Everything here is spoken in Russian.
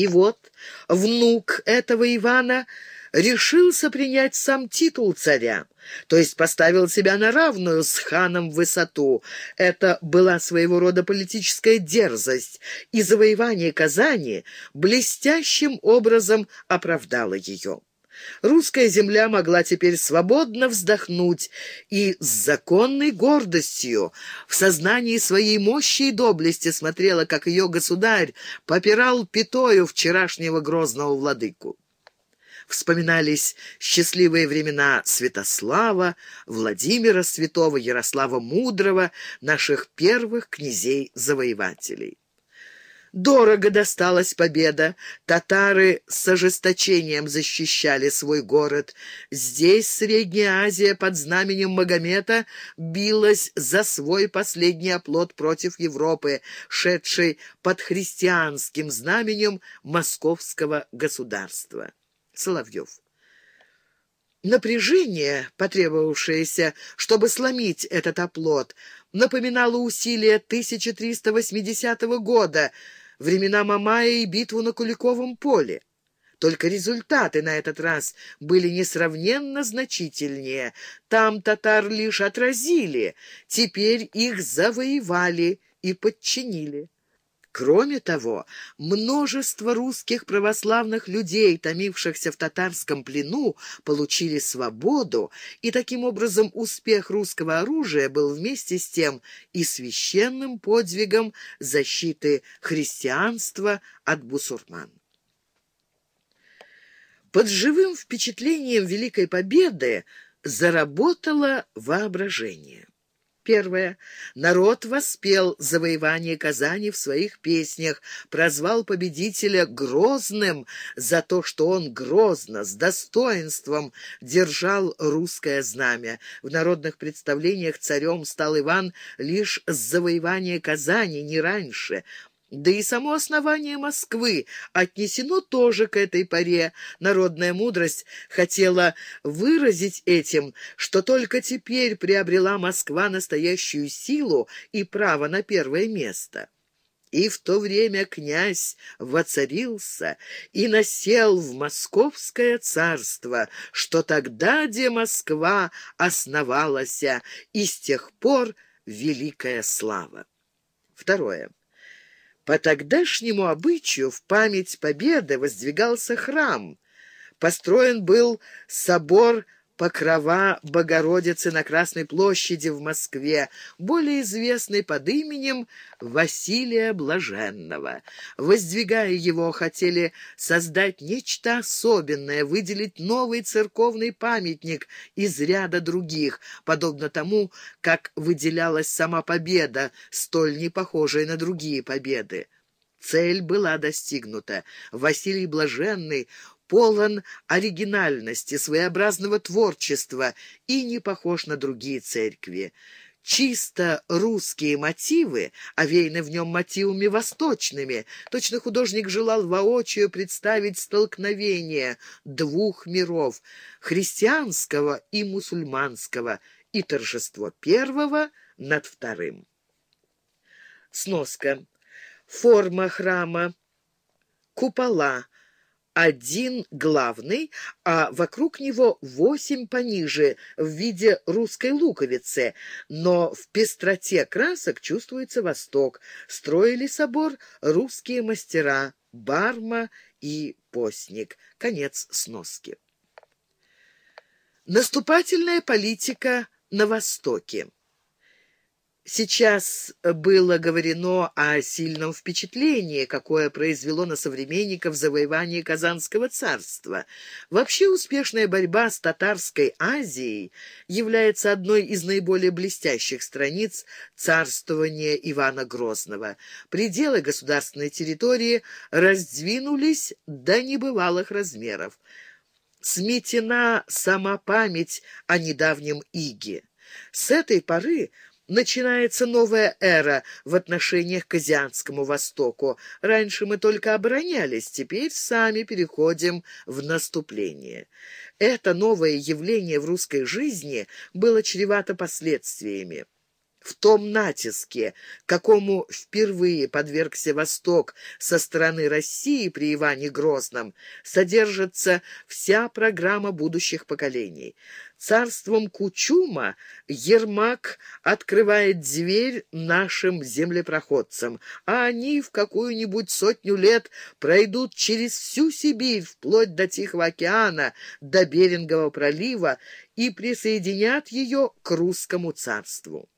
И вот внук этого Ивана решился принять сам титул царя, то есть поставил себя на равную с ханом в высоту. Это была своего рода политическая дерзость, и завоевание Казани блестящим образом оправдало ее. Русская земля могла теперь свободно вздохнуть и с законной гордостью в сознании своей мощи и доблести смотрела, как ее государь попирал пятою вчерашнего грозного владыку. Вспоминались счастливые времена Святослава, Владимира Святого, Ярослава Мудрого, наших первых князей-завоевателей. Дорого досталась победа. Татары с ожесточением защищали свой город. Здесь Средняя Азия под знаменем Магомета билась за свой последний оплот против Европы, шедшей под христианским знаменем московского государства. Соловьев. Напряжение, потребовавшееся, чтобы сломить этот оплот, напоминало усилия 1380 года, времена Мамая и битву на Куликовом поле. Только результаты на этот раз были несравненно значительнее. Там татар лишь отразили, теперь их завоевали и подчинили. Кроме того, множество русских православных людей, томившихся в татарском плену, получили свободу, и таким образом успех русского оружия был вместе с тем и священным подвигом защиты христианства от бусурман. Под живым впечатлением Великой Победы заработало воображение. Первое. Народ воспел завоевание Казани в своих песнях, прозвал победителя Грозным за то, что он грозно, с достоинством держал русское знамя. В народных представлениях царем стал Иван лишь с завоевания Казани, не раньше. Да и само основание Москвы отнесено тоже к этой поре. Народная мудрость хотела выразить этим, что только теперь приобрела Москва настоящую силу и право на первое место. И в то время князь воцарился и насел в московское царство, что тогда, где Москва основалась, и с тех пор великая слава. Второе. По тогдашнему обычаю в память победы воздвигался храм. Построен был собор Покрова Богородицы на Красной площади в Москве, более известный под именем Василия Блаженного. Воздвигая его, хотели создать нечто особенное, выделить новый церковный памятник из ряда других, подобно тому, как выделялась сама победа, столь не похожая на другие победы. Цель была достигнута. Василий Блаженный полон оригинальности, своеобразного творчества и не похож на другие церкви. Чисто русские мотивы, овеяны в нем мотивами восточными. Точно художник желал воочию представить столкновение двух миров — христианского и мусульманского, и торжество первого над вторым. Сноска. Форма храма. Купола один главный, а вокруг него восемь пониже в виде русской луковицы, но в пестроте красок чувствуется восток. Строили собор русские мастера Барма и Постник. Конец сноски. Наступательная политика на Востоке. Сейчас было говорено о сильном впечатлении, какое произвело на современников завоевание Казанского царства. Вообще успешная борьба с татарской Азией является одной из наиболее блестящих страниц царствования Ивана Грозного. Пределы государственной территории раздвинулись до небывалых размеров. Сметена сама память о недавнем Иге. С этой поры начинается новая эра в отношениях к Азиатскому Востоку. Раньше мы только оборонялись, теперь сами переходим в наступление. Это новое явление в русской жизни было чревато последствиями. В том натиске, какому впервые подвергся Восток со стороны России при Иване Грозном, содержится вся программа будущих поколений. Царством Кучума Ермак открывает дверь нашим землепроходцам, а они в какую-нибудь сотню лет пройдут через всю Сибирь, вплоть до Тихого океана, до Берингового пролива и присоединят ее к русскому царству.